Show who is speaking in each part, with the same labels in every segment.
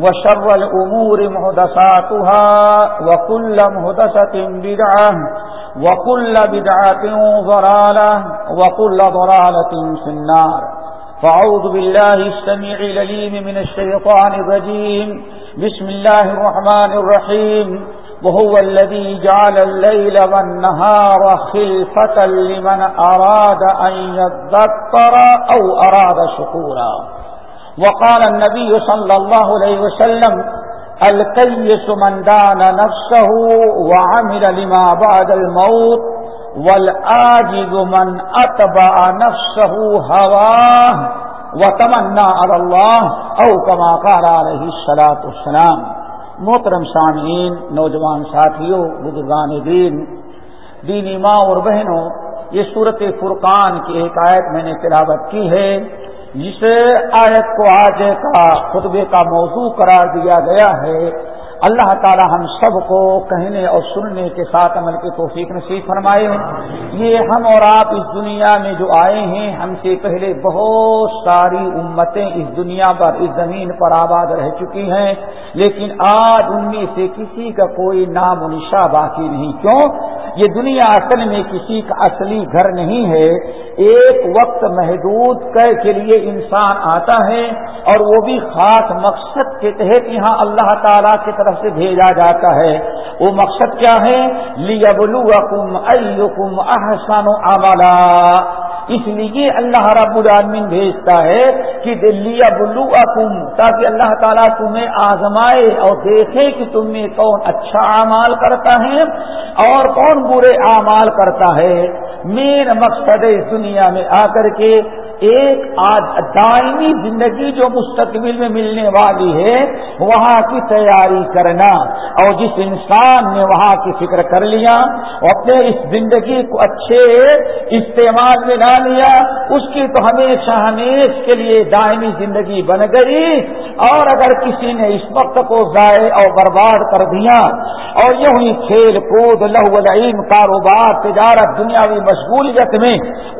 Speaker 1: وشر الأمور مهدساتها وكل مهدسة بدعة وكل بدعة ضرالة وكل ضرالة في النار. فعوذ بالله السميع لليم من الشيطان الرجيم. بسم الله الرحمن الرحيم. وهو الذي جعل الليل والنهار خلفة لمن أراد أن يذكر أو أراد شكورا. وقال النبي صلى الله عليه وسلم، الكيس من دان نفسه وعمل لما بعد الموت والآجد من أتبع نفسه هواه وتمنى على الله، أو كما قال عليه الصلاة والسلام. محترم سامعین، نوجوان ساتھیوں، بزرگان دین، دینی ماں اور بہنوں، یہ صورت فرقان کی ایک آیت میں نے تلاوت کی ہے۔ جس آیت کو آج کا خطبے کا موضوع قرار دیا گیا ہے، اللہ تعالی ہم سب کو کہنے اور سننے کے ساتھ عمل کے توفیق نصیب فرمائے۔ یہ ہم اور آپ اس دنیا میں جو آئے ہیں، ہم سے پہلے بہت ساری امتیں اس دنیا پر، اس زمین پر آباد رہ چکی ہیں، لیکن آج ان میں سے کسی کا کوئی نام و نشا باقی نہیں۔ کیوں؟ یہ دنیا اصل میں کسی کا اصلی گھر نہیں ہے۔ ایک وقت محدود کر کے لیے انسان آتا ہے اور وہ بھی خاص مقصد کے تحت یہاں اللہ تعالی کی طرف سے بھیجا جاتا ہے۔ وہ مقصد کیا ہے؟ لیبلوکم ایکم احسن عملا۔ اس لیے اللہ رب العالمین بھیجتا ہے کہ دلی بلو تاکہ اللہ تعالیٰ تمہیں آزمائے اور دیکھے کہ تم میں کون اچھا اعمال کرتا ہے اور کون برے اعمال کرتا ہے۔ مین مقصد اس دنیا میں آ کر کے ایک دائمی زندگی جو مستقبل میں ملنے والی ہے، وہاں کی تیاری کرنا۔ اور جس انسان نے وہاں کی فکر کر لیا اور اپنے اس زندگی کو اچھے استعمال میں لا لیا، اس کی تو ہمیشہ ہمیش کے لیے دائمی زندگی بن گئی۔ اور اگر کسی نے اس وقت کو ضائع اور برباد کر دیا، اور یوں ہی کھیل کود، لہو العیم کاروبار، تجارت، دنیاوی مشغولیت میں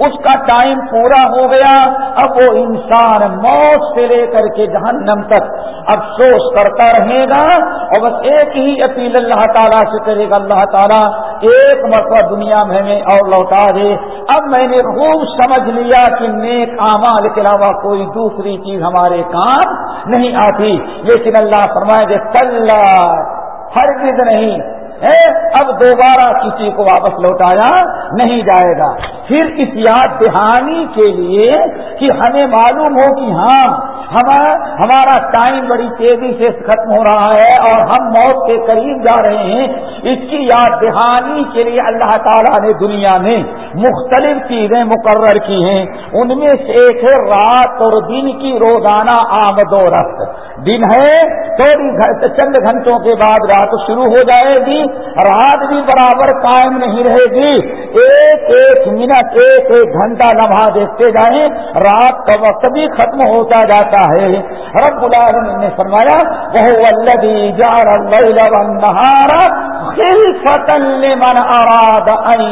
Speaker 1: اس کا ٹائم پورا ہو گیا، اب وہ انسان موت سے لے کر کے جہنم تک افسوس کرتا رہے گا۔ اور بس ایک ہی اپیل اللہ تعالیٰ سے کرے گا، اللہ تعالیٰ ایک مرتبہ دنیا میں ہمیں اور لوٹا دے۔ اب میں نے خوب سمجھ لیا کہ نیک اعمال کے علاوہ کوئی دوسری چیز ہمارے کام نہیں آتی۔ لیکن اللہ فرمائے گے کل ہر چیز نہیں اب دوبارہ کسی کو واپس لوٹایا نہیں جائے گا۔ پھر اس یاد دہانی کے لیے کہ ہمیں معلوم ہو کہ ہاں ہمارا ٹائم بڑی تیزی سے ختم ہو رہا ہے اور ہم موت کے قریب جا رہے ہیں۔ اس کی یاد دہانی کے لیے اللہ تعالیٰ نے دنیا میں مختلف چیزیں مقرر کی ہیں۔ ان میں سے ایک ہے رات اور دن کی روزانہ آمد و رفت۔ دن ہے تھوڑی چند گھنٹوں کے بعد رات شروع ہو جائے گی۔ رات بھی برابر قائم نہیں رہے گی۔ ایک ایک منٹ، ایک ایک گھنٹہ لمحہ دیکھتے جائیں۔ رات کا وقت بھی ختم ہوتا جاتا ہے۔ رب العالمین نے فرمایا وہ الذي جعل الليل لمن اراد ان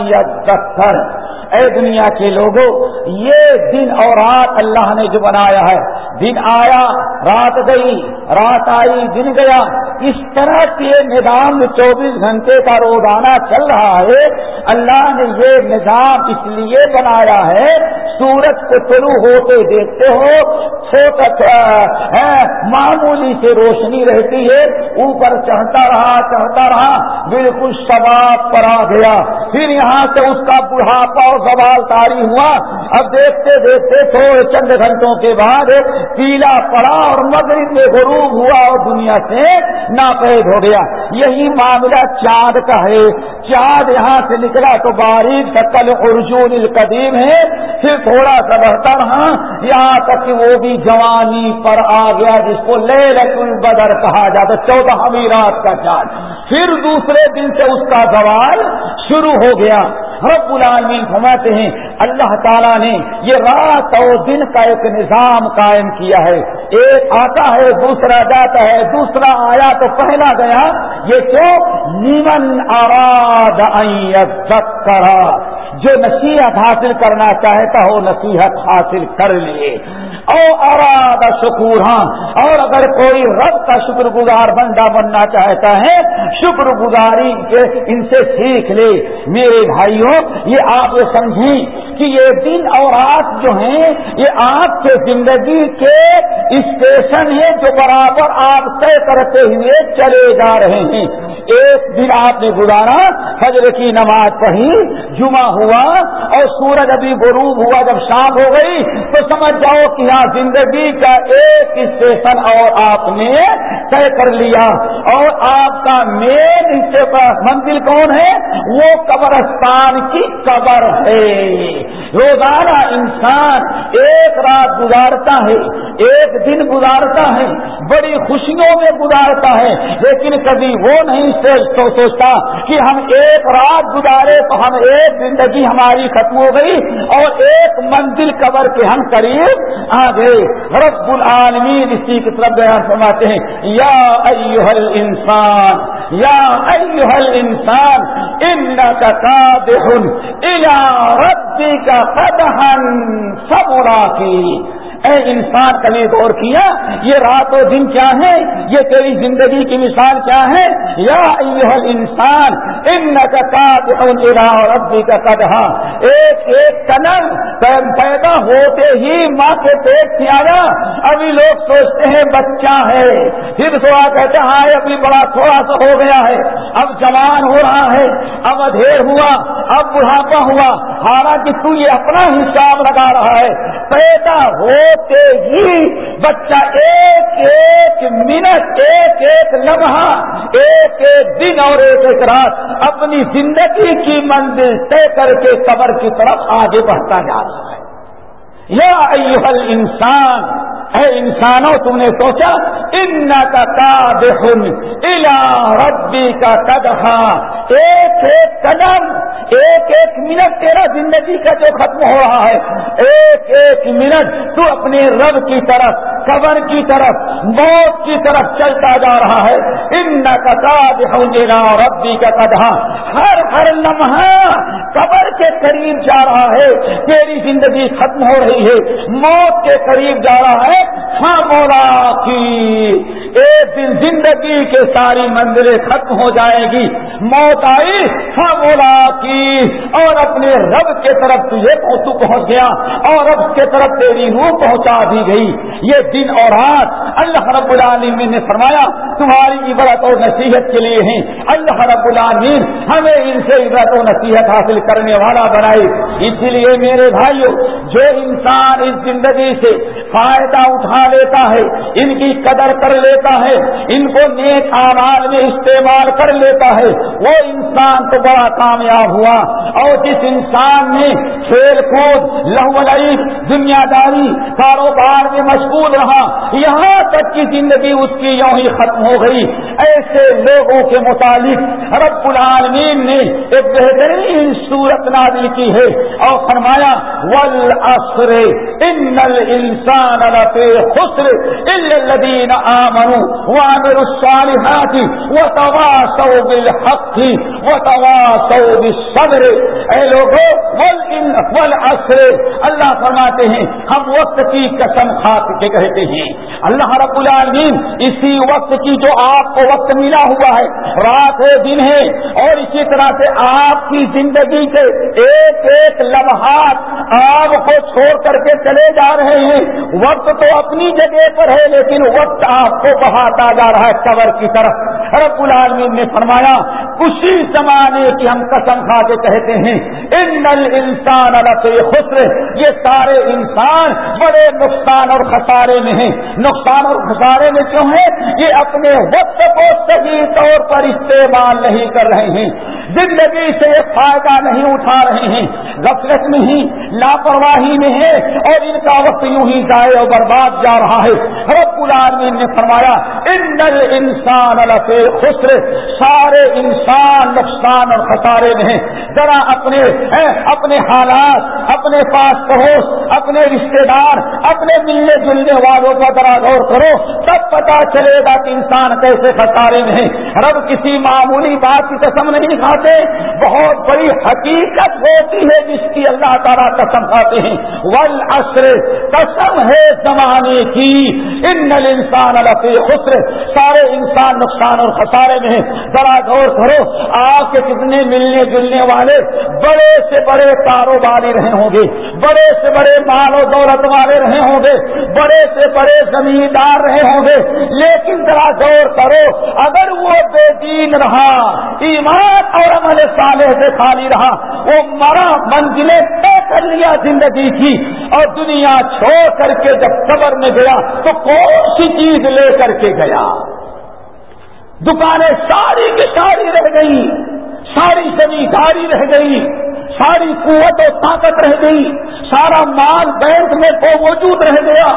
Speaker 1: آراد اے دنیا کے لوگوں یہ دن اور رات اللہ نے جو بنایا ہے دن آیا، رات گئی، رات آئی، دن گیا۔ اس طرح کے نظام چوبیس گھنٹے کا روزانہ چل رہا ہے۔ اللہ نے یہ نظام اس لیے بنایا ہے سورج کو شروع ہوتے دیکھتے ہو اچھا، معمولی سے روشنی رہتی ہے۔ اوپر چڑھتا رہا چڑھتا رہا، بالکل شباب پر آ گیا۔ پھر یہاں سے اس کا بڑھاپا اور سوال تاری ہوا۔ اب دیکھتے دیکھتے تھوڑے چند گھنٹوں کے بعد پیلا پڑا اور مغرب میں غروب ہوا اور دنیا سے ناپید ہو گیا۔ یہی معاملہ چاند کا ہے۔ چاند یہاں سے نکلا تو باریک شکل ارجون القدیم ہے۔ پھر تھوڑا سا بڑھتا رہا۔ یہاں تک کہ وہ بھی جوانی پر آ گیا جس کو لے البدر کہا جاتا چودہ رات کا چاند۔ پھر دوسرے دن سے اس کا سوال شروع ہو گیا۔ رب العالمین فرماتے ہیں، اللہ تعالیٰ نے یہ رات اور دن کا ایک نظام قائم کیا ہے۔ ایک آتا ہے، دوسرا جاتا ہے، دوسرا آیا تو پہلا گیا۔ یہ کیوں نیمن آراد کرا جو نصیحت حاصل کرنا چاہتا ہو نصیحت حاصل کر لیے او اراد شکور ہاں اور اگر کوئی رب کا شکر گزار بندہ بننا چاہتا ہے شکر گزاری کے ان سے سیکھ لے۔ میرے بھائیوں، یہ آپ یہ سمجھیں کہ یہ دن اور رات جو ہیں، یہ آپ کے زندگی کے اسٹیشن ہیں جو برابر آپ طے کرتے ہوئے چلے جا رہے ہیں۔ ایک دن آپ نے گزارا فجر کی نماز پڑھی، جمعہ ہوا اور سورج ابھی غروب ہوا جب شام ہو گئی تو سمجھ جاؤ کہ یہاں زندگی کا ایک اسٹیشن اور آپ نے طے کر لیا اور آپ کا مین منزل کون ہے؟ وہ قبرستان کی قبر ہے۔ روزانہ انسان ایک رات گزارتا ہے، ایک دن گزارتا ہے، بڑی خوشیوں میں گزارتا ہے، لیکن کبھی وہ نہیں سوچتا کہ ہم ایک رات گزارے تو ہم ایک زندگی زندگی ہماری ختم ہو گئی اور ایک منزل قبر کے ہم قریب آ گئے۔ رب العالمین اسی کی طرف بیان فرماتے ہیں۔ یا ایوہل انسان یا ایوہل انسان ان کا قادحن الى کا قدحن سبرا کی اے انسان کبھی غور کیا، یہ رات و دن کیا ہے؟ یہ تیری زندگی کی مثال کیا ہے؟ یا انسان ان کا ربی کا کدہ ایک ایک کنم پیدا ہوتے ہی ماں کے پیٹ سے آیا۔ ابھی لوگ سوچتے ہیں بچہ ہے؟ پھر تھوڑا کہتے ہیں ہاں ابھی بڑا تھوڑا سا ہو گیا ہے۔ اب جوان ہو رہا ہے، اب ادھیر ہوا، اب بڑھاپا ہوا۔ حالانکہ تو یہ اپنا حساب لگا رہا ہے۔ پیدا ہو ہوتے ہی بچہ ایک ایک منٹ، ایک ایک لمحہ، ایک ایک دن اور ایک ایک رات اپنی زندگی کی منزل طے کر کے قبر کی طرف آگے بڑھتا جا رہا ہے۔ یا ایوہل انسان اے انسانوں، تم نے سوچا ان کا کا الا ربی کا قدہ ایک ایک قدم، ایک ایک منٹ تیرا زندگی کا جو ختم ہو رہا ہے، ایک ایک منٹ تو اپنے رب کی طرف، قبر کی طرف، موت کی طرف چلتا جا رہا ہے۔ ان کا تاج ہوگا ربی کا کدہ ہر ہر لمحہ قبر کے قریب جا رہا ہے، تیری زندگی ختم ہو رہی ہے، موت کے قریب جا رہا ہے ہاں مولا کی۔ ایک دن زندگی کے ساری منزلیں ختم ہو جائے گی۔ موت آئی ہاں مولا کی۔ اور اپنے رب کے طرف تجھے تو پہنچ گیا۔ اور رب کے طرف تیری روح پہنچا دی گئی۔ یہ دن اور رات اللہ رب العالمین نے فرمایا تمہاری عبرت اور نصیحت کے لیے ہیں۔ اللہ رب العالمین ہمیں ان سے عبرت و نصیحت حاصل کرنے والا بنائی اسی لیے میرے بھائیوں جو انسان اس زندگی سے فائدہ اٹھا لیتا ہے، ان کی قدر کر لیتا ہے، ان کو نیک آواز میں استعمال کر لیتا ہے، وہ انسان تو بڑا کامیاب ہوا۔ اور جس انسان نے کھیل کود، لہو لئی دنیا داری، کاروبار میں مشغول رہا، یہاں تک کی زندگی اس کی یوں ہی ختم ہو گئی۔ ایسے لوگوں کے متعلق رب العالمین نے ایک بہترین صورت نازل کی ہے اور فرمایا، والعصر ان الانسان لفی خسر الا الذين امنوا وعملوا الصالحات وتواصوا بالحق وتواصوا بالصبر۔ اے لوگوں والعصر۔ اللہ فرماتے ہیں، ہم وقت کی قسم کھا کے کہتے ہیں۔ اللہ رب العالمین اسی وقت کی جو آپ کو وقت ملا ہوا ہے۔ رات ہے دن ہے۔ اور اسی طرح سے آپ کی زندگی کے ایک ایک لمحات آپ کو چھوڑ کر کے چلے جا رہے ہیں۔ وقت تو اپنی جگہ پر ہے، لیکن وقت آپ کو بہاتا جا رہا ہے قبر کی طرف۔ رب العالمین نے فرمایا، اسی زمانے کی ہم قسم کھا کے کہتے ہیں، ان انسان خسر۔ یہ سارے انسان بڑے نقصان اور خسارے میں ہیں۔ نقصان اور خسارے میں کیوں ہیں؟ یہ اپنے وقت کو صحیح طور پر استعمال نہیں کر رہے ہیں۔ زندگی سے فائدہ نہیں اٹھا رہے ہیں۔ غفلت میں ہی، لاپرواہی میں ہے اور ان کا وقت یوں ہی ضائع اور برباد جا رہا ہے۔ رب العالمین نے فرمایا، ان انسان خسر سارے انسان نقصان اور خسارے میں ہیں۔ ذرا اپنے اپنے حالات، اپنے پاس پڑوس، اپنے رشتے دار، اپنے ملنے جلنے والوں کا ذرا غور کرو۔ تب پتا چلے گا کہ انسان کیسے خسارے میں رب کسی معمولی بات کی قسم نہیں کھاتے۔ بہت بڑی حقیقت ہوتی ہے جس کی اللہ تعالیٰ قسم کھاتے ہیں۔ ول اصر قسم ہے زمانے کی۔ ان انسان اللہ خسر۔ سارے انسان نقصان اور خسارے میں ذرا غور کرو، آپ کے کتنے ملنے جلنے والے بڑے سے بڑے کاروباری رہے ہوں گے۔ بڑے سے بڑے مال و دولت والے رہے ہوں گے۔ بڑے سے بڑے زمیندار رہے ہوں گے۔ لیکن ذرا غور کرو، اگر وہ بے دین رہا، ایمان اور عمل صالح سے خالی رہا، وہ مرا، منزلیں طے کر لیا زندگی کی اور دنیا چھوڑ کر کے جب قبر میں گیا، تو کون سی چیز لے کر کے گیا؟ دکانیں ساری کی ساری رہ گئی ساری زمینداری رہ گئی ساری قوت و طاقت رہ گئی، سارا مال بینک میں تو موجود رہ گیا،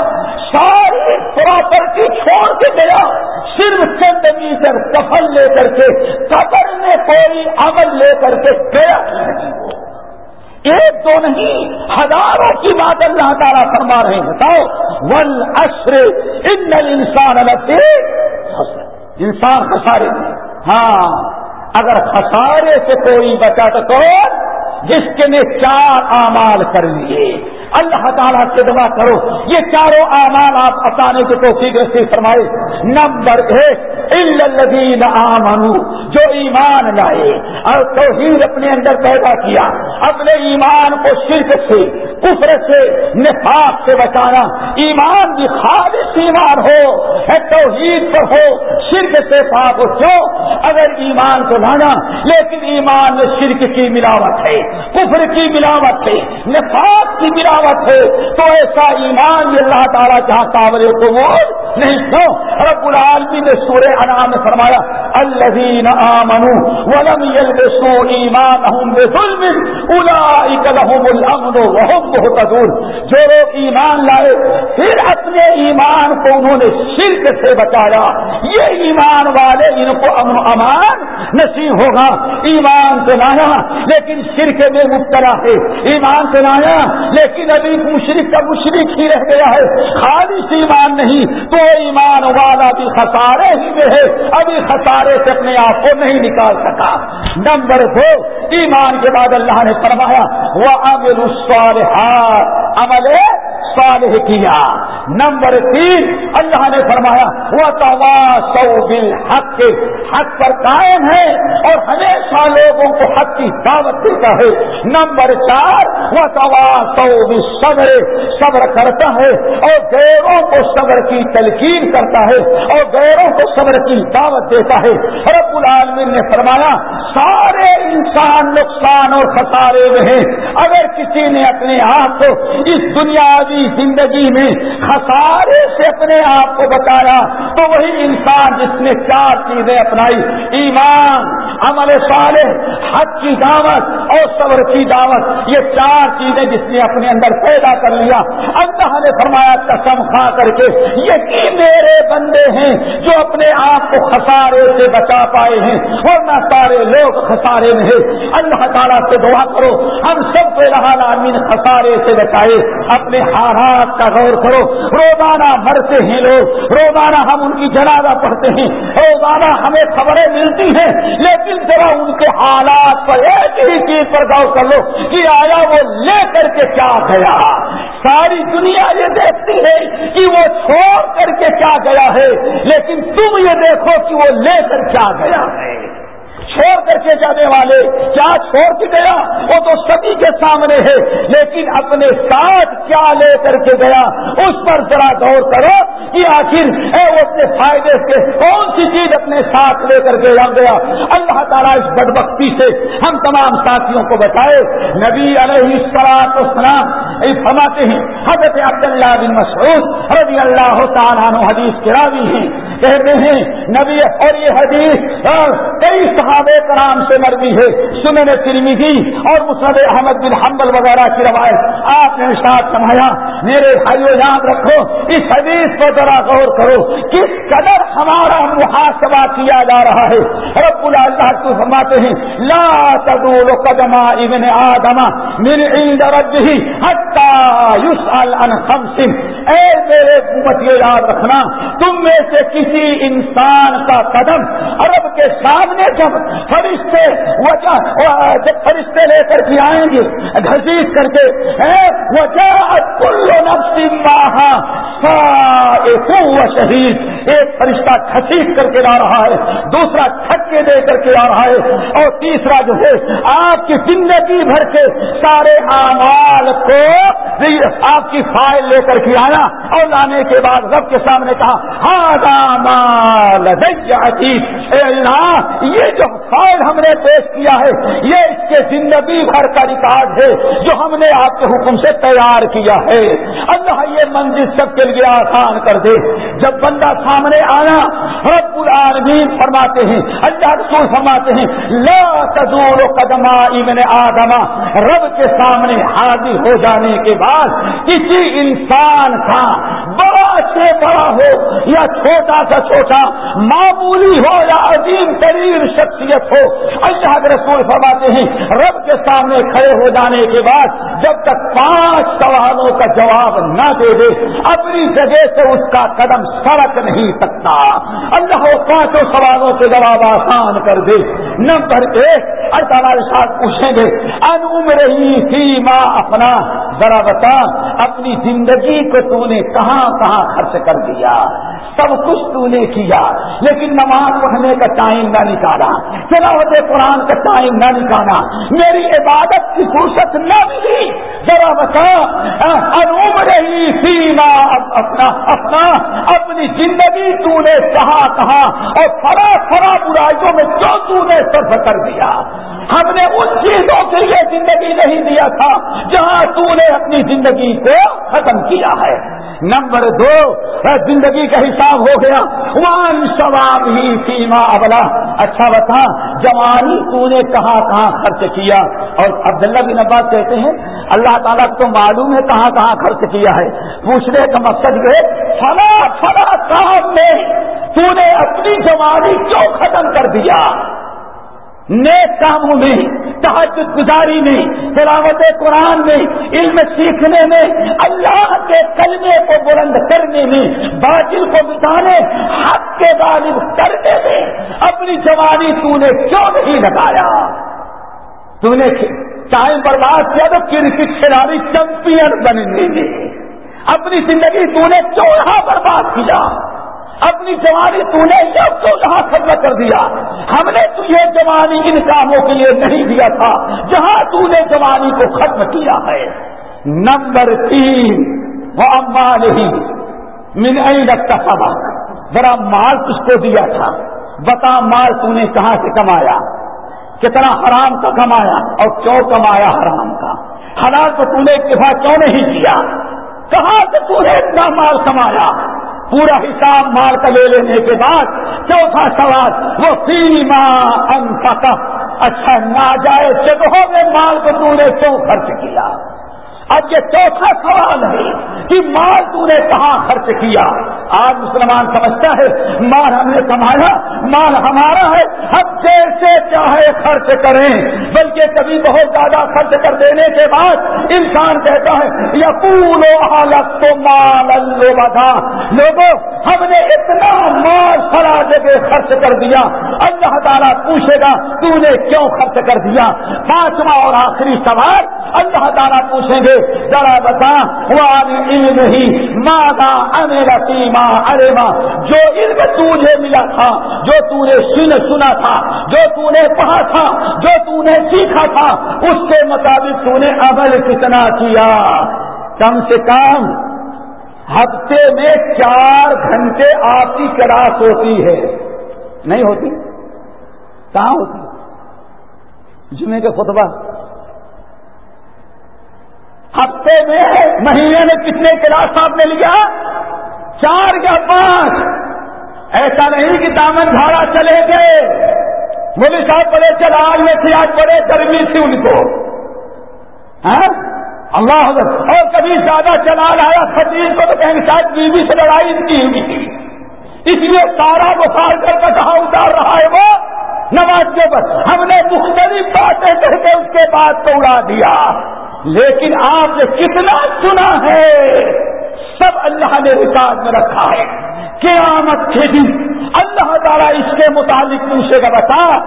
Speaker 1: ساری پراپرٹی چھوڑ کے گیا، صرف چند میٹر سفل لے کر کے، قبر میں کوئی عمل لے کر کے گیا جی ایک دو نہیں، ہزاروں کی بات اللہ تعالیٰ فرما رہے ہیں۔ بتاؤ ون اشر ان انسان الگ انسان خسارے میں ہاں اگر خسارے سے کوئی بچا تو کون؟ جس کے نے چار اعمال کر لیے۔ اللہ تعالیٰ سے دعا کرو۔ یہ چاروں اعمال آپ بتانے کے تو سے فرمائے۔ نمبر ایک الدین آمنو جو ایمان لائے۔ اور توحید اپنے اندر پیدا کیا۔ اپنے ایمان کو شرک سے، کفر سے، نفاق سے بچانا۔ ایمان بھی خالص ایمان ہو توحید پر ہو، شرک سے پاک ہو۔ اگر ایمان کو لانا، لیکن ایمان میں شرک کی ملاوٹ ہے، کفر کی ملاوٹ ہے، نفاق کی ملاوٹ ہے، تو ایسا ایمان یہ اللہ تعالیٰ جہاں قابل قبول نہیں کیوں رب العالمین نے سورہ انعام میں فرمایا، الذین آمنوا ولم يلبسوا ایمانهم بظلم اولئک لهم الامن وهم مهتدون۔ جو لوگ ایمان لائے، پھر اپنے ایمان کو انہوں نے شرک سے بچایا۔ یہ ایمان والے ان کو امن و امان نصیب ہوگا۔ ایمان سے لایا، لیکن شرک میں مبتلا ہے۔ ایمان سے لایا، لیکن ابھی مشرق کا مشرق ہی رہ گیا ہے۔ خالص ایمان نہیں، تو ایمان والا بھی خسارے ہی میں ہے۔ ابھی خسارے سے اپنے آپ کو نہیں نکال سکا۔ نمبر دو، ایمان کے بعد اللہ نے فرمایا وہ امر عمل صالح کیا نمبر تین اللہ نے فرمایا وہ توا سو بل حق حق پر قائم ہے اور ہمیشہ لوگوں کو حق کی دعوت دیتا ہے. نمبر چار وہ توا سو صبر صبر کرتا ہے اور غیروں کو صبر کی تلقین کرتا ہے اور غیروں کو صبر کی دعوت دیتا ہے. رب العالمین نے فرمایا، سارے انسان نقصان اور خسارے میں ہیں. اگر کسی نے اپنے آپ کو اس دنیاوی زندگی میں خسارے سے اپنے آپ کو بتایا، تو وہی انسان جس نے چار چیزیں اپنائی، ایمان، عمل صالح حق کی دعوت اور صبر کی دعوت، یہ چار چیزیں جس نے اپنے اندر پیدا کر لیا۔ اللہ نے فرمایا، قسم کھا کر کے یہ میرے بندے ہیں جو اپنے آپ کو خسارے سے بچا پائے ہیں، ورنہ سارے لوگ خسارے میں ہیں۔ اللہ تعالیٰ سے دعا کرو، ہم سب کو رحال عالمین خسارے سے بچائے، اپنے ہاتھ حالات کا غور کرو۔ روزانہ مرتے ہیں لوگ، روزانہ ہم ان کی جنازہ پڑھتے ہیں۔ روزانہ ہمیں خبریں ملتی ہیں، لیکن ذرا ان کے حالات پر ایک ہی چیز پر غور کر لو کہ آیا وہ لے کر کے کیا گیا۔ ساری دنیا یہ دیکھتی ہے کہ وہ چھوڑ کر کے کیا گیا ہے، لیکن تم یہ دیکھو کہ وہ لے کر کیا گیا ہے۔ چھوڑ کر کے جانے والے، کیا چھوڑ کے گیا؟ وہ تو سبھی کے سامنے ہے، لیکن اپنے ساتھ کیا لے کر کے گیا؟ اس پر ذرا غور کرو کہ آخر اے وہ اپنے فائدے سے کون سی چیز اپنے ساتھ لے کر کے گیا؟ اللہ تعالیٰ اس بدبختی سے ہم تمام ساتھیوں کو بتائے، نبی علیہ السلام اسلام فرماتے ہیں، حضرت عبداللہ بن مسعود رضی اللہ تعالیٰ حدیث کے راوی ہیں، کہتے ہیں، نبی اور یہ حدیث کئی صحابہ کرام سے مرضی ہے، سنن ترمیدی اور مسد احمد بن حنبل وغیرہ کی روایت۔ آپ نے ساتھ سمایا میرے بھائیو، یاد رکھو، اس حدیث کو ذرا غور کرو کس قدر ہمارا محاسبہ کیا جا رہا ہے۔ رب اللہ کو فرماتے ہیں، لا تدول قدما ابن آدم من عند ربه حتى يسأل عن خمس۔ اے میرے امت، یہ یاد رکھنا، تم میں سے کسی انسان کا قدم عرب کے سامنے جب فرشتے وجہ جب فرشتے لے کر کے آئیں گے گھسیٹ کر کے وجہ کلو نفسی ماہا شہید۔ ایک فرشتہ کھسیٹ کر کے لا رہا ہے، دوسرا چھکے دے کر کے آ رہا ہے، اور تیسرا جو ہے، آپ کی زندگی بھر کے سارے اعمال کو آپ کی فائل لے کر کے آیا اور لانے کے بعد رب کے سامنے کہا اے اللہ، یہ جو فائل ہم نے پیش کیا ہے، یہ اس کے زندگی بھر کا ریکارڈ ہے، جو ہم نے آپ کے حکم سے تیار کیا ہے۔ اللہ یہ منزل سب کے لیے آسان کر دے۔ جب بندہ سامنے آیا رب العالمین فرماتے ہیں، اللہ رسول فرماتے ہیں، لا تزور قدما ابن آدما رب کے سامنے حاضر ہو جانے کے بعد کسی انسان کا بڑا سے بڑا ہو یا چھوٹا سا چھوٹا، معمولی ہو یا عظیم ترین شخصیت ہو، اللہ کے رسول فرماتے ہیں، رب کے سامنے کھڑے ہو جانے کے بعد جب تک پانچ سوالوں کا جواب نہ دے دے، اپنی جگہ سے اس کا قدم سڑک نہیں سکتا۔ اللہ پانچوں سوالوں کے جواب آسان کر دے۔ نمبر ایک، اللہ ساتھ پوچھیں گے، ان عمر ہی تھی ماں اپنا ذرا بتا، اپنی زندگی کو تو نے کہاں کہاں خرچ کر دیا؟ سب کچھ تو نے کیا، لیکن نماز پڑھنے کا ٹائم نہ نکالا۔ تلاوت قرآن کا ٹائم نہ نکالا۔ میری عبادت کی فرصت نہ ملی۔ ذرا بتا انوم رہی سیما اپنا اپنا، اپنی زندگی تو نے کہاں کہاں اور فرا فرا برائیوں میں جو تو نے صرف کر دیا۔ ہم نے ان چیزوں کے لیے زندگی نہیں دیا تھا جہاں تو نے اپنی زندگی کو ختم کیا ہے۔ نمبر دو زندگی کا حساب ہو گیا۔ وان ثواب ہی سیما ابلا۔ اچھا بتا، جوانی تو نے کہاں کہاں خرچ کیا؟ اور عبداللہ بن عباس کہتے ہیں، اللہ تعالیٰ کو معلوم ہے کہاں کہاں خرچ کیا ہے۔ پوچھنے کا مقصد یہ فلا فلا کام میں تو نے اپنی جوانی کیوں ختم کر دیا؟ نیک کاموں میں، تحجد گزاری میں، تلاوت قرآن میں، علم سیکھنے میں، اللہ کے کلمے کو بلند کرنے میں، باطل کو بتانے حق کے غالب کرنے میں اپنی جوانی تو نے کیوں نہیں لگایا؟ تو نے ٹائم برباد کیا تو کرکٹ کھلاڑی چیمپئن بننے میں؟ اپنی زندگی تو نے کیوں برباد کیا؟ اپنی جوانی تو نے جب تو جہاں ختم کر دیا؟ ہم نے تجھے جوانی ان کاموں کے لیے نہیں دیا تھا، جہاں تو نے جوانی کو ختم کیا ہے۔ نمبر تین وہ اما نہیں من رکھتا سبق ذرا مال تجھ کو دیا تھا۔ بتا مال تو نے کہاں سے کمایا؟ کتنا حرام کا کمایا اور کیوں کمایا حرام کا؟ حلال تو تو نے اتفاق کیوں نہیں کیا؟ کہاں سے تو نے اتنا مال کمایا؟ پورا حساب مال کا لے لینے کے بعد چوتھا سوال، وہ سیما انفقہ۔ اچھا ناجائز جگہوں میں مال کو تو نے کیوں خرچ کیا؟ اب یہ چوتھا سوال ہے کہ مال تو نے کہاں خرچ کیا؟ آج مسلمان سمجھتا ہے، مال ہم نے کمایا، مال ہمارا ہے، ہم جیسے چاہے خرچ کریں۔ بلکہ کبھی بہت زیادہ خرچ کر دینے کے بعد انسان کہتا ہے یا پورو حالت تو مال اللہ لوگوں، ہم نے اتنا مال سرا جگہ خرچ کر دیا۔ اللہ تعالیٰ پوچھے گا، تو نے کیوں خرچ کر دیا؟ پانچواں اور آخری سوال، اللہ تعالیٰ پوچھیں گے ذرا بتا علم ہی ماں سیما ارے ماں جو علم تجھے ملا تھا، جو تو نے سن سنا تھا، جو تو نے پڑھا تھا، جو تو نے سیکھا تھا، اس کے مطابق تو نے عمل کتنا کیا؟ کم سے کم ہفتے میں چار گھنٹے آپ کی کلاس ہوتی ہے۔ نہیں ہوتی؟ کہاں ہوتی؟ جمعے کے خطبہ۔ ہفتے میں مہینے میں کتنے کلاس آپ نے لیا؟ چار یا پانچ۔ ایسا نہیں کہ دامن دھارا چلے گئے۔ مودی صاحب بڑے چلا میں تھے آج بڑے گرمی تھی ان کو۔ ہاں؟ اللہ اور کبھی زیادہ چلا رہا خطیب کو تو کہیں شاید بیوی سے لڑائی کی ہوئی تھی اس لیے سارا بخار کر کے کہاں اتار رہا ہے وہ؟ نماز کے پر۔ ہم نے مختلف باتیں کر کے اس کے بعد تو اڑا دیا۔ لیکن آپ نے کتنا سنا ہے؟ سب اللہ نے ریکارڈ میں رکھا ہے۔ قیامت کے دن اللہ تعالیٰ اس کے متعلق پوچھے گا، بتا،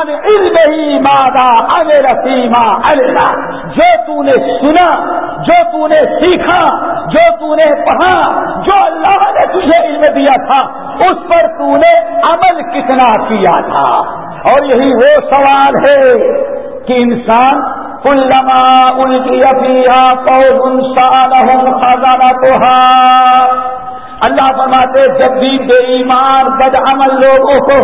Speaker 1: ان علم ہی مادا ان رسیما اللہ جو تو نے سنا، جو تو نے سیکھا، جو تو نے پڑھا، جو اللہ نے تجھے علم دیا تھا، اس پر تو نے عمل کتنا کیا تھا؟ اور یہی وہ سوال ہے کہ انسان کلما ان کی افیہ پود سالهم خزانتها اللہ فرماتے جب بھی بے ایمان بد عمل لوگوں کو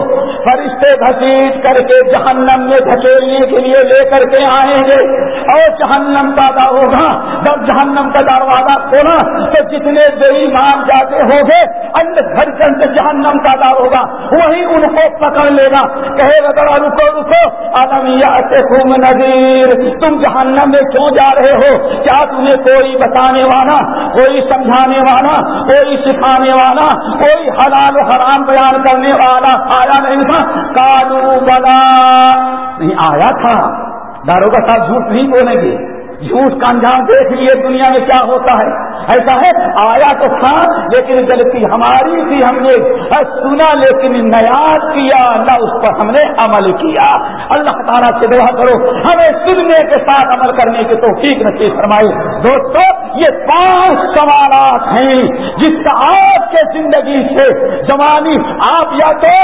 Speaker 1: فرشتے گھسیٹ کر کے جہنم میں دھکیلنے کے لیے لے کر کے آئیں گے اور جہنم کا ہوگا، جب جہنم کا دروازہ کھولا تو جتنے بے ایمان جاتے ہوں گے انڈ گھر سے جہنم کا دار ہوگا، وہی ان کو پکڑ لے گا۔ کہے گا، ذرا رکو رکو۔ عالمیا سے خوب نظیر تم جہنم میں کیوں جا رہے ہو؟ کیا تمہیں کوئی بتانے والا، کوئی سمجھانے والا، کوئی سکھا والا، کوئی حلال و حرام بیان کرنے والا، آیا نہیں تھا۔ کالو بلا۔ نہیں آیا تھا۔ داروں کا ساتھ جھوٹ نہیں بولیں گے۔ جھوٹ کا انجام دیکھ لیے دنیا میں کیا ہوتا ہے۔ ایسا ہے، آیا تو تھا، لیکن غلطی ہماری تھی ہم نے سنا، لیکن نیاز کیا، نہ اس پر ہم نے عمل کیا۔ اللہ تعالیٰ سے دعا کرو، ہمیں سننے کے ساتھ عمل کرنے کی تو ٹھیک نصیب فرمائی دوستوں یہ پانچ سوالات ہیں جس کا آپ کے زندگی سے جوانی آپ یا تو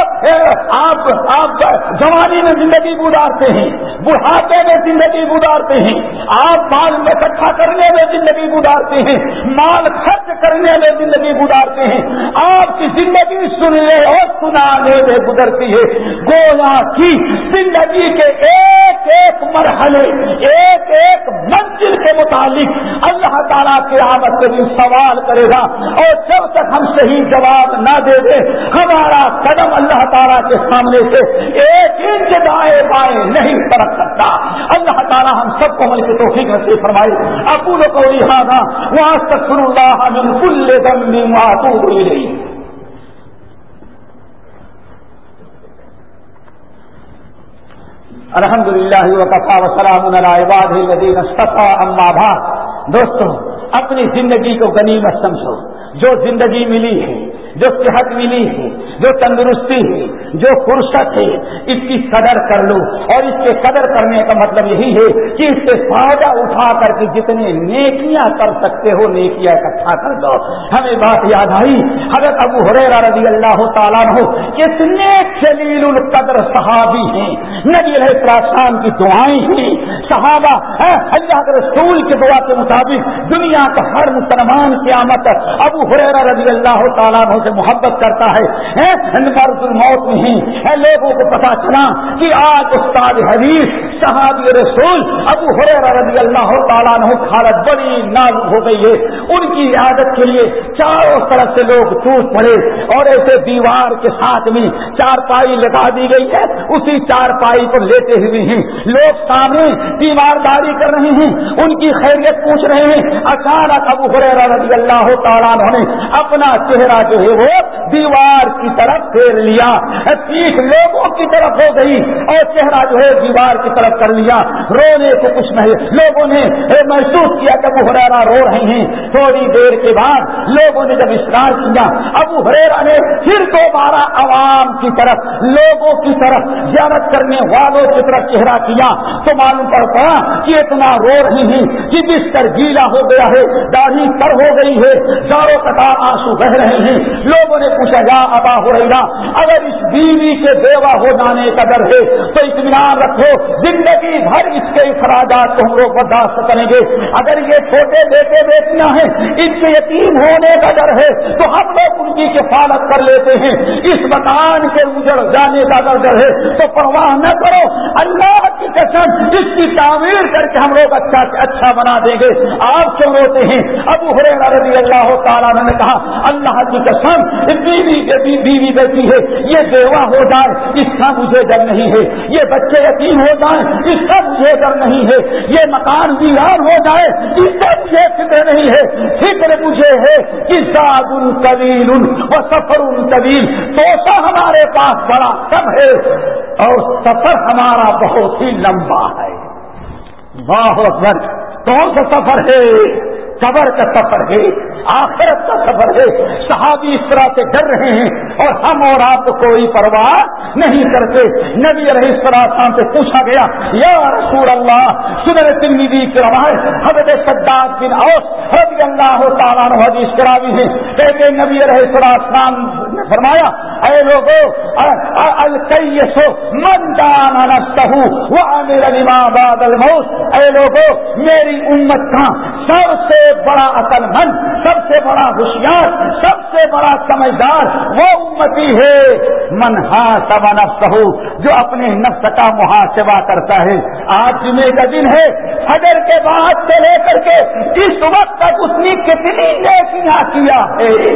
Speaker 1: آپ آپ جوانی میں زندگی گزارتے ہیں، بڑھاپے میں زندگی گزارتے ہیں، آپ مال اکٹھا کرنے میں زندگی گزارتے ہیں، مال خرچ کرنے میں زندگی گزارتے ہیں۔ آپ کی زندگی سننے اور سنانے میں گزرتی ہے۔ گویا کی زندگی کے ایک ایک مرحلے، ایک ایک منزل کے متعلق اللہ تعالیٰ کے آمد کے دن سوال کرے گا اور جب تک ہم صحیح جواب نہ دے دیں ہمارا قدم اللہ تعالیٰ کے سامنے سے ایک انچ دائیں بائیں نہیں سڑک سکتا۔ اللہ تعالیٰ ہم سب کو مل کے توفیق نصیب فرمائی اقول قولی هذا واستغفر الله من كل ذنب واتوب اليه الحمد للہ وقفا وسلام على عباده الذين اما بعد۔ دوستو اپنی زندگی کو غنیمت سمجھو جو زندگی ملی ہے جو صحت ملی ہے جو تندرستی ہے، جو فرصت ہے، اس کی قدر کر لو۔ اور اس کے قدر کرنے کا مطلب یہی ہے کہ اس سے فائدہ اٹھا کر کے جتنے نیکیاں کر سکتے ہو، نیکیاں اکٹھا کر دو۔ ہمیں بات یاد آئی، حضرت ابو حریرہ رضی اللہ تعالیٰ ہو کتنے جلیل القدر صحابی ہیں۔ نبی علیہ السلام کی دعائیں ہیں۔ صحابہ ہاں، اللہ کے رسول کے دعا کے مطابق دنیا کا ہر مسلمان قیامت ابو حریرہ رضی اللہ تعالیٰ سے محبت کرتا ہے۔ ہاں، مرد الموت نہیں۔ ہے لوگوں کو پتا چلا کہ آج استاد حدیث صحابی رسول ابو رضی اللہ تعالیٰ نے حالت بڑی نام ہو گئی ہے۔ ان کی عادت کے لیے چاروں طرف سے لوگ ٹوٹ پڑے اور ایسے دیوار کے ساتھ میں چار پائی لگا دی گئی ہے۔ اسی چار پائی پر لیتے ہوئے ہیں۔ لوگ سامنے دیوارداری کر رہے ہیں۔ ان کی خیریت پوچھ رہے ہیں۔ اچانک ابو رضی اللہ تعالیٰ نے اپنا چہرہ جو ہے وہ دیوار کی طرف پھیر لیا۔ پیٹ لوگوں کی طرف ہو گئی اور چہرہ جو ہے دیوار کی طرف کر لیا۔ رونے کو کچھ نہیں۔ لوگوں نے محسوس کیا کہ ابو ہریرا رو رہے ہیں۔ تھوڑی دیر کے بعد لوگوں نے جب اشرار کیا، ابو ہریرا نے پھر دوبارہ عوام کی طرف، لوگوں کی طرف، زیارت کرنے والوں کی طرف چہرہ کیا۔ تو معلوم پڑتا کہ اتنا رو رہے ہیں کہ بستر گیلا ہو گیا ہے، داڑھی پر ہو گئی ہے چاروں قطار آنسو بہ رہے ہیں۔ لوگوں نے پوچھا جا ابا ہو اگر اس بیوی کے بیوہ ہو جانے کا ڈر ہے، تو اطمینان رکھو، زندگی بھر اس کے اخراجات کو ہم لوگ برداشت کریں گے۔ اگر یہ چھوٹے بیٹے بیٹیاں ہیں ان کے یتیم ہونے کا ڈر ہے، تو ہم لوگ ان کی کفالت کر لیتے ہیں۔ اس مکان کے اجڑ جانے کا اگر ڈر ہے، تو پرواہ نہ کرو۔ اللہ کی قسم، اس کی تعمیر کر کے ہم لوگ اچھا سے اچھا بنا دیں گے۔ آپ کیوں روتے ہیں؟ ابو ہرے رضی اللہ تعالیٰ نے کہا، اللہ کی قسم بیوی بیوی بیٹی ہے۔ یہ بیوہ ہو جائے اس کا مجھے ڈر نہیں ہے۔ یہ بچے یتیم ہو جائیں اس کا مجھے ڈر نہیں ہے۔ یہ مکان ویران ہو جائے اس کا مجھے فکر نہیں ہے۔ فکر مجھے ہے کہ زاد ان طویل و سفر ان طویل۔ توسا ہمارے پاس بڑا کم ہے اور سفر ہمارا بہت ہی لمبا ہے۔ بہت کون سا سفر ہے؟ قبر کا سفر ہے، آخرت کا سفر ہے۔ صحابی اس طرح سے ڈر رہے ہیں اور ہم اور آپ کوئی پرواہ نہیں کرتے۔ نبی علیہ السلام سے پوچھا گیا، یا رسول اللہ سنر تنگی کی روایت حضرت صداد بن اوس رضی اللہ تعالیٰ حدیث کراوی ہے کہتے نبی علیہ السلام نے فرمایا، اے لوگو الکیسو من دانا نفسہو وعمل لما بعد الموت۔ اے لوگو، میری امت کا سب سے بڑا عقل مند، سب سے بڑا ہوشیار، سب سے بڑا سمجھدار وہ امتی ہے منہا سب نفس جو اپنے نفس کا محاسبہ کرتا ہے۔ آج جمعے کا دن ہے حجر کے بعد سے لے کر کے اس وقت تک اس نے کتنی نیکیاں کیا ہے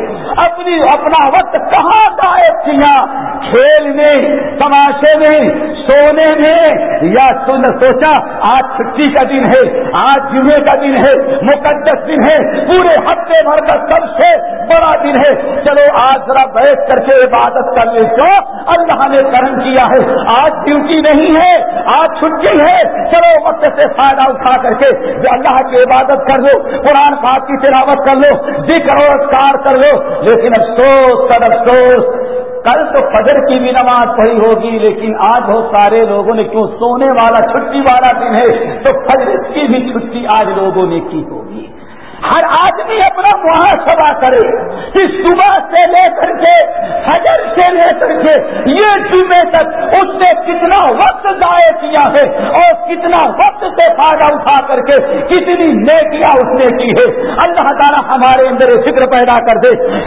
Speaker 1: اپنی، اپنا وقت کہاں غائب کیا؟ کھیل میں، تماشے میں، سونے میں۔ یا سن، سوچا، آج چھٹی کا دن ہے، آج جمعے کا دن ہے، مقدس دن ہے، پورے ہفتے بھر کا سب سے بڑا دن ہے۔ چلو آج ذرا بیٹھ کر کے عبادت کر لے جو اللہ نے کرم کیا ہے۔ آج ڈیوٹی نہیں ہے، آج چھٹی ہے۔ چلو وقت سے فائدہ اٹھا کر کے جو اللہ کی عبادت کر لو، قرآن پاک کی تلاوت کر لو، ذکر اور کار کر لو۔ لیکن افسوس کر افسوس۔ کل تو فجر کی بھی نماز پڑھی ہوگی، لیکن آج بہت سارے لوگوں نے کیوں سونے والا، چھٹی والا دن ہے؟ تو فجر کی بھی چھٹی آج لوگوں نے کی ہوگی۔ ہر آدمی اپنا محاسبہ کرے۔ کہ صبح سے لے کر کے حجر سے لے کر کے، یہ جمعے تک اس نے کتنا وقت ضائع کیا ہے اور کتنا وقت سے فائدہ اٹھا کر کے کتنی نیکیاں اس نے کی ہے۔ اللہ تعالیٰ ہمارے اندر فکر پیدا کر دے۔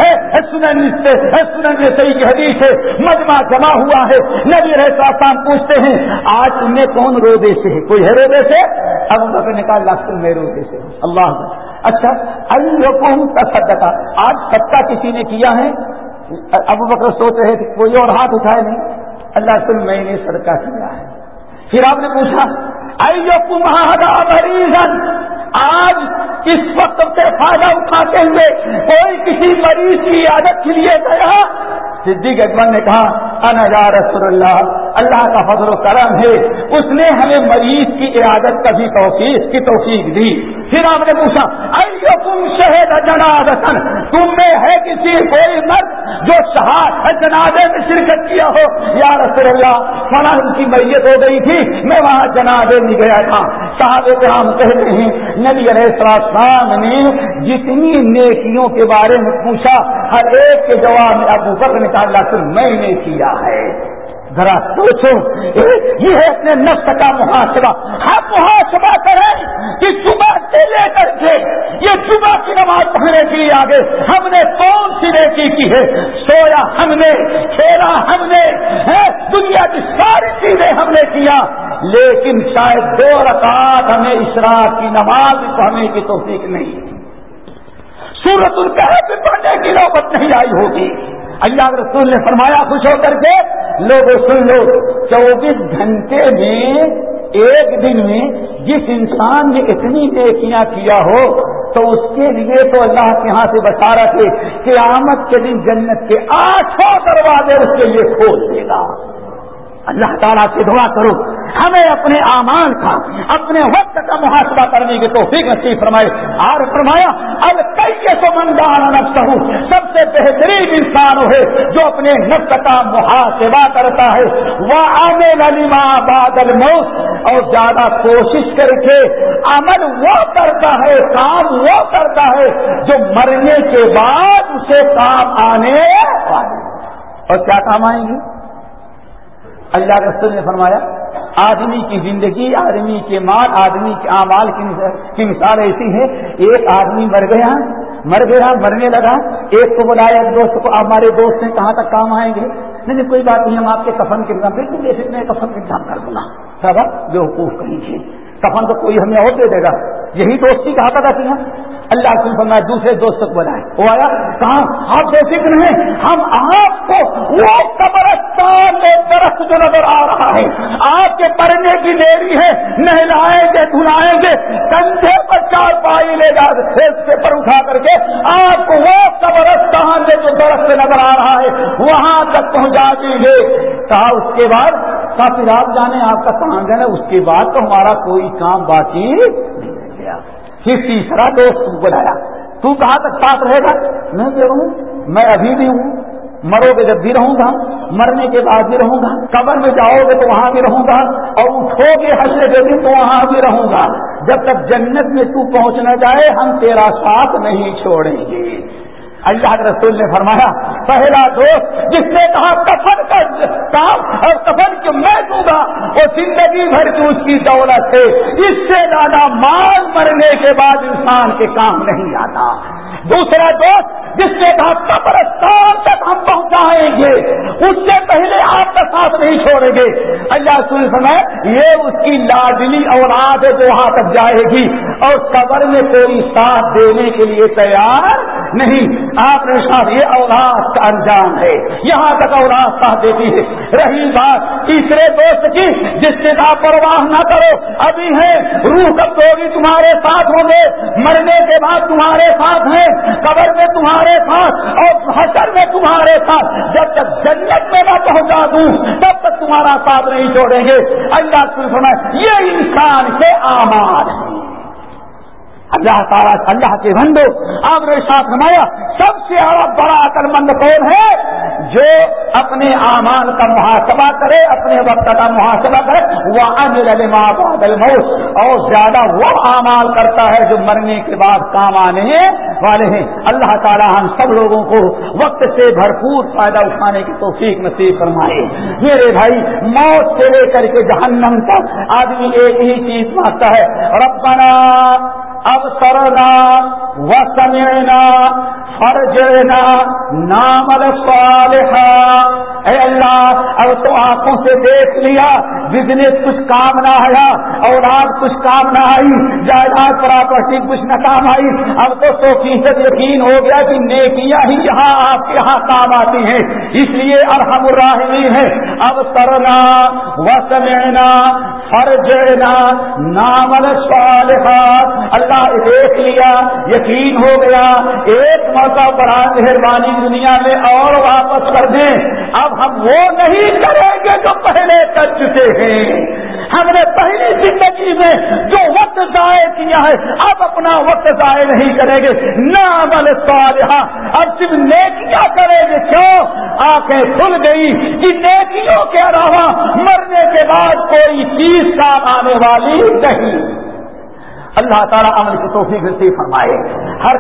Speaker 1: سنن سنن صحیح حدیث ہے۔ مجمع جمع ہوا ہے۔ نبی رہتا شام پوچھتے ہیں، آج تمہیں کون روزے سے؟ ہے کوئی ہے روزے سے؟ اب نے کہا لاکھ میں روزے سے۔ اللہ اچھا لوگوں کا صدقہ آج سب کسی نے کیا ہے؟ ابو بکر سوچ رہے تھے، کوئی اور ہاتھ اٹھائے نہیں۔ اللہ سے میں نے صدقہ کیا ہے۔ پھر آپ نے پوچھا تمہارا مریضن؟ آج اس وقت سے فائدہ اٹھاتے ہوئے کوئی کسی مریض کی عادت کے لیے گیا؟ صدیق اکبر نے کہا، انا یا رسول اللہ اللہ کا فضل و کرم ہے۔ اس نے ہمیں مریض کی عیادت کا بھی توفیق کی توفیق دی۔ پھر آپ نے پوچھا تم شہد جنازن تم میں ہے کسی کوئی مرد جو شہاد جنازے میں شرکت کیا ہو؟ یا رسول اللہ فلاں کی میت ہو گئی تھی، میں وہاں جنازے میں گیا تھا۔ صاحب کرام کہتے ہیں، نبی علیہ السلام نے جتنی نیکیوں کے بارے میں پوچھا، ہر ایک کے جواب میں ابو بکر نے کہا اللہ میں نے کیا ہے۔ ذرا سوچو یہ ہے اپنے نفس کا محاسبہ۔ ہم محاسبہ کریں کہ صبح سے لے کر کے یہ صبح کی نماز پڑھنے کے لیے آگے ہم نے کون سی نیکی کی ہے؟ سویا ہم نے، کھیلا ہم نے دنیا کی ساری چیزیں ہم نے کیا۔ لیکن شاید دو رکعت ہمیں اشراق کی نماز پڑھنے کی توفیق نہیں۔ سورت القحط پڑھنے کی نوبت نہیں آئی ہوگی۔ اللہ رسول نے فرمایا، خوش ہو کر کے لوگ سن لو، چوبیس گھنٹے میں، ایک دن میں جس انسان نے اتنی نیکیاں کیا ہو، تو اس کے لیے تو اللہ کے ہاں سے بتا رہے تھے کہ آمد کے دن جنت کے آٹھوں دروازے اس کے لیے کھول دے گا۔ اللہ تعالیٰ سے دعا کرو۔ ہمیں اپنے امان کا، اپنے وقت کا محاسبہ کرنے کی تو نصیب فرمائے۔ اور فرمایا اب کئی تو مندان نفس ہوں سب سے بہترین انسان ہے جو اپنے نفس کا محاسبہ کرتا ہے۔ وہ آنے والی ماں بادل موت اور زیادہ کوشش کر کے عمل وہ کرتا ہے، کام وہ کرتا ہے جو مرنے کے بعد اسے کام آنے والے۔ اور کیا کام آئیں گے؟ اللہ رسول نے فرمایا، آدمی کی زندگی، آدمی کے مال، آدمی کے اعمال کی مثال ایسی ہے ایک آدمی مر گیا مر گیا، مرنے لگا، ایک کو بلایا دوست کو، ہمارے دوست ہیں، کہاں تک کام آئیں گے؟ نہیں نہیں، کوئی بات نہیں، ہم آپ کے کفن کے انتظام بالکل جیسے میں کفن کے انتظام کر دوں گا۔ سب جو حقوق کہیں گے۔ کفن تو کوئی ہمیں اور دے دے گا۔ یہی دوستی کہا تھا کہ اللہ کی فرمایا دوسرے دوست کو بلائے۔ وہ آیا، کہاں؟ آپ بے فکر ہیں ہم آپ کو وہ قبرستان میں درخت جو نظر آ رہا ہے، آپ کے پڑھنے کی دیری ہے، نہلائیں گے، دھلائیں گے، کندھے پر چار پائی لے جا سے پر اٹھا کر کے آپ کو وہ قبرستان میں جو درخت نظر آ رہا ہے، وہاں تک پہنچا دیجیے کہا، اس کے بعد کافی رات جانے، آپ کا کہاں گئے اس کے بعد تو ہمارا کوئی کام باقی نہیں رہ گیا۔ پھر تیسرا دوست بلایا تو کہاں تک ساتھ رہے گا؟ میں یہ رہوں، میں ابھی بھی ہوں، مرو گے جب بھی رہوں گا، مرنے کے بعد بھی رہوں گا، قبر میں جاؤ گے تو وہاں بھی رہوں گا، اور اٹھو گے حشر کے دن تو وہاں بھی رہوں گا۔ جب تک جنت میں تو پہنچ نہ جائے، ہم تیرا ساتھ نہیں چھوڑیں گے۔ اللہ کے رسول نے فرمایا، پہلا دوست جس نے کہا کفن کا کام اور کفن کے میں دوں گا، وہ زندگی بھر کی اس کی دولت ہے۔ اس سے زیادہ مال مرنے کے بعد انسان کے کام نہیں آتا۔ دوسرا دوست جس نے کہا قبرستان تک ہم پہنچائیں گے، اس سے پہلے آپ کا ساتھ نہیں چھوڑیں گے۔ اللہ سن سمے یہ اس کی لاڈلی اور آج وہاں تک جائے گی اور قبر میں کوئی ساتھ دینے کے لیے تیار نہیں۔ آپ نے ساتھ یہ اولاد کا انجام ہے۔ یہاں تک اولاد ساتھ دیتی ہے۔ رہی بات تیسرے دوست کی، جس سے آپ پرواہ نہ کرو۔ ابھی ہے، روح کب تو بھی تمہارے ساتھ ہوں گے؟ مرنے کے بعد تمہارے ساتھ ہیں، قبر میں تمہارے ساتھ اور حسر میں تمہارے ساتھ۔ جب تک جنت میں نہ پہنچا دوں، تب تک تمہارا ساتھ نہیں چھوڑیں گے۔ اللہ سنا یہ انسان کے آمار ہیں اللہ تعالیٰ اللہ کے بندو، آپ نے ساتھ نمایا سب سے بڑا عقل مند کون ہے؟ جو اپنے امان کا محاسبہ کرے، اپنے وقت کا محاسبہ کرے وہ موت اور زیادہ وہ اعمال کرتا ہے جو مرنے کے بعد کام آنے والے ہیں۔ اللہ تعالیٰ ہم سب لوگوں کو وقت سے بھرپور فائدہ اٹھانے کی توفیق نصیب فرمائے۔ میرے بھائی، موت سے لے کر کے جہنم تک آدمی ایک ہی چیز مانگتا ہے، ربنا اب وسمعنا و سمعنا صالحا. اے اللہ اب تو آنکھوں سے دیکھ لیا بزنس کچھ کام نہ آیا اور آج کچھ کام نہ آئی جائیداد پراپرٹی کچھ نہ کام آئی، اب تو سو فیصد یقین ہو گیا کہ نیکیاں ہی یہاں آپ کے یہاں کام آتی ہیں۔ اس لیے ارحم الراحمین ہے اب سرنا و سمعنا فرجنا نام الصالحات اللہ دیکھ لیا، یقین ہو گیا، ایک موقع پر مہربانی دنیا میں اور واپس کر دیں۔ اب اب ہم وہ نہیں کریں گے جو پہلے کر چکے ہیں۔ ہم نے پہلی زندگی میں جو وقت ضائع کیا ہے، اب اپنا وقت ضائع نہیں کریں گے۔ نہ عمل صالحہ۔ اب صرف نیکیاں کریں گے۔ کیوں؟ آنکھیں کھل گئی کہ نیکیوں کے علاوہ مرنے کے بعد کوئی چیز کام آنے والی نہیں۔ اللہ تعالیٰ عمل کی توفیق نصیب فرمائے۔ ہر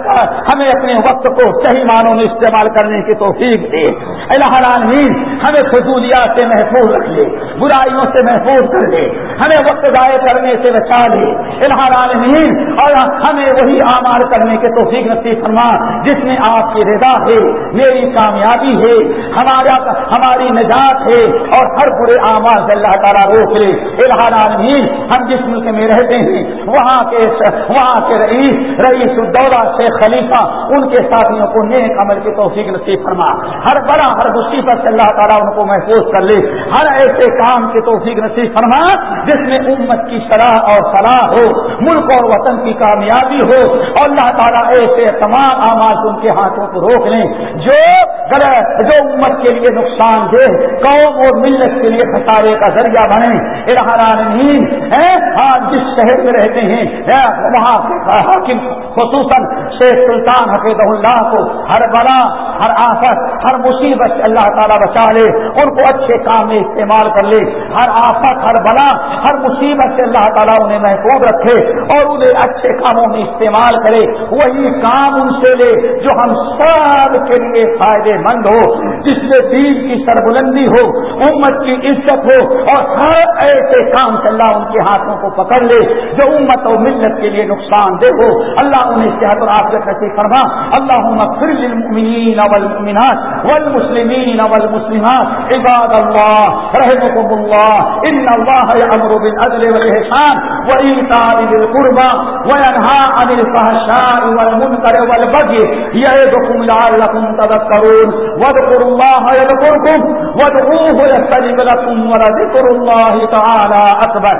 Speaker 1: ہمیں اپنے وقت کو صحیح معنوں میں استعمال کرنے کی توفیق دے۔ اللہ العالمین، ہمیں فضولیات سے محفوظ رکھ لے، برائیوں سے محفوظ کر دے ہمیں وقت ضائع کرنے سے بچا لے۔ اللہ العالمین، اور ہمیں وہی اعمال کرنے کے توفیق نصیب فرما، جس میں آپ کی رضا ہے، میری کامیابی ہے، ہمارا ہماری نجات ہے، اور ہر برے اعمال سے اللہ تعالیٰ روک لے۔ اللہ العالمین، ہم جس ملک میں رہتے ہیں، وہاں کے وہاں کے رئیس رئیس الدولہ شیخ خلیفہ، ان کے ساتھیوں کو نیک عمل کی توفیق نصیب فرما۔ ہر بڑا، ہر مصیبت سے اللہ تعالیٰ ان کو محفوظ کر لے۔ ہر ایسے کام کی توفیق نصیب فرما جس میں امت کی شرح اور صلاح ہو، ملک اور وطن کی کامیابی ہو۔ اور اللہ تعالیٰ ایسے تمام آماد ان کے ہاتھوں کو روک لیں۔ جو جو امت کے لیے نقصان دے قوم اور ملت کے لیے خسارے کا ذریعہ بنے العالمین ہاں، جس شہر میں رہتے ہیں وہاں حاکم، خصوصاً شیخ سلطان حفیظ اللہ کو ہر بلا، ہر آفت، ہر مصیبت سے اللہ تعالیٰ بچا لے، ان کو اچھے کام میں استعمال کر لے۔ ہر آفت، ہر بلا، ہر مصیبت سے اللہ تعالیٰ انہیں محفوظ رکھے اور انہیں اچھے کاموں میں استعمال کرے۔ وہی کام ان سے لے جو ہم سب کے لیے فائدے مند ہو، جس سے دین کی سربلندی ہو، امت کی عزت ہو اور ہر ایسے کام سے اللہ ان کے ہاتھوں کو پکڑ لے جو امت اور ملت کے لیے نقصان دہ ہو۔ اللہ انہیں صحت اور آفت نصیب فرما۔ اللہ مغفر للمؤمنین والمؤمنات والمسلمین والمسلمات۔ عباد اللہ رحمكم الله ان الله يأمر بالعدل والإحسان وإيتاء ذي القربى وينهى عن الفحشاء والمنكر والبغي يعظكم لعلكم تذكرون واذكروا الله يذكركم وادعوه يستجب لكم ولذكر الله تعالى أكبر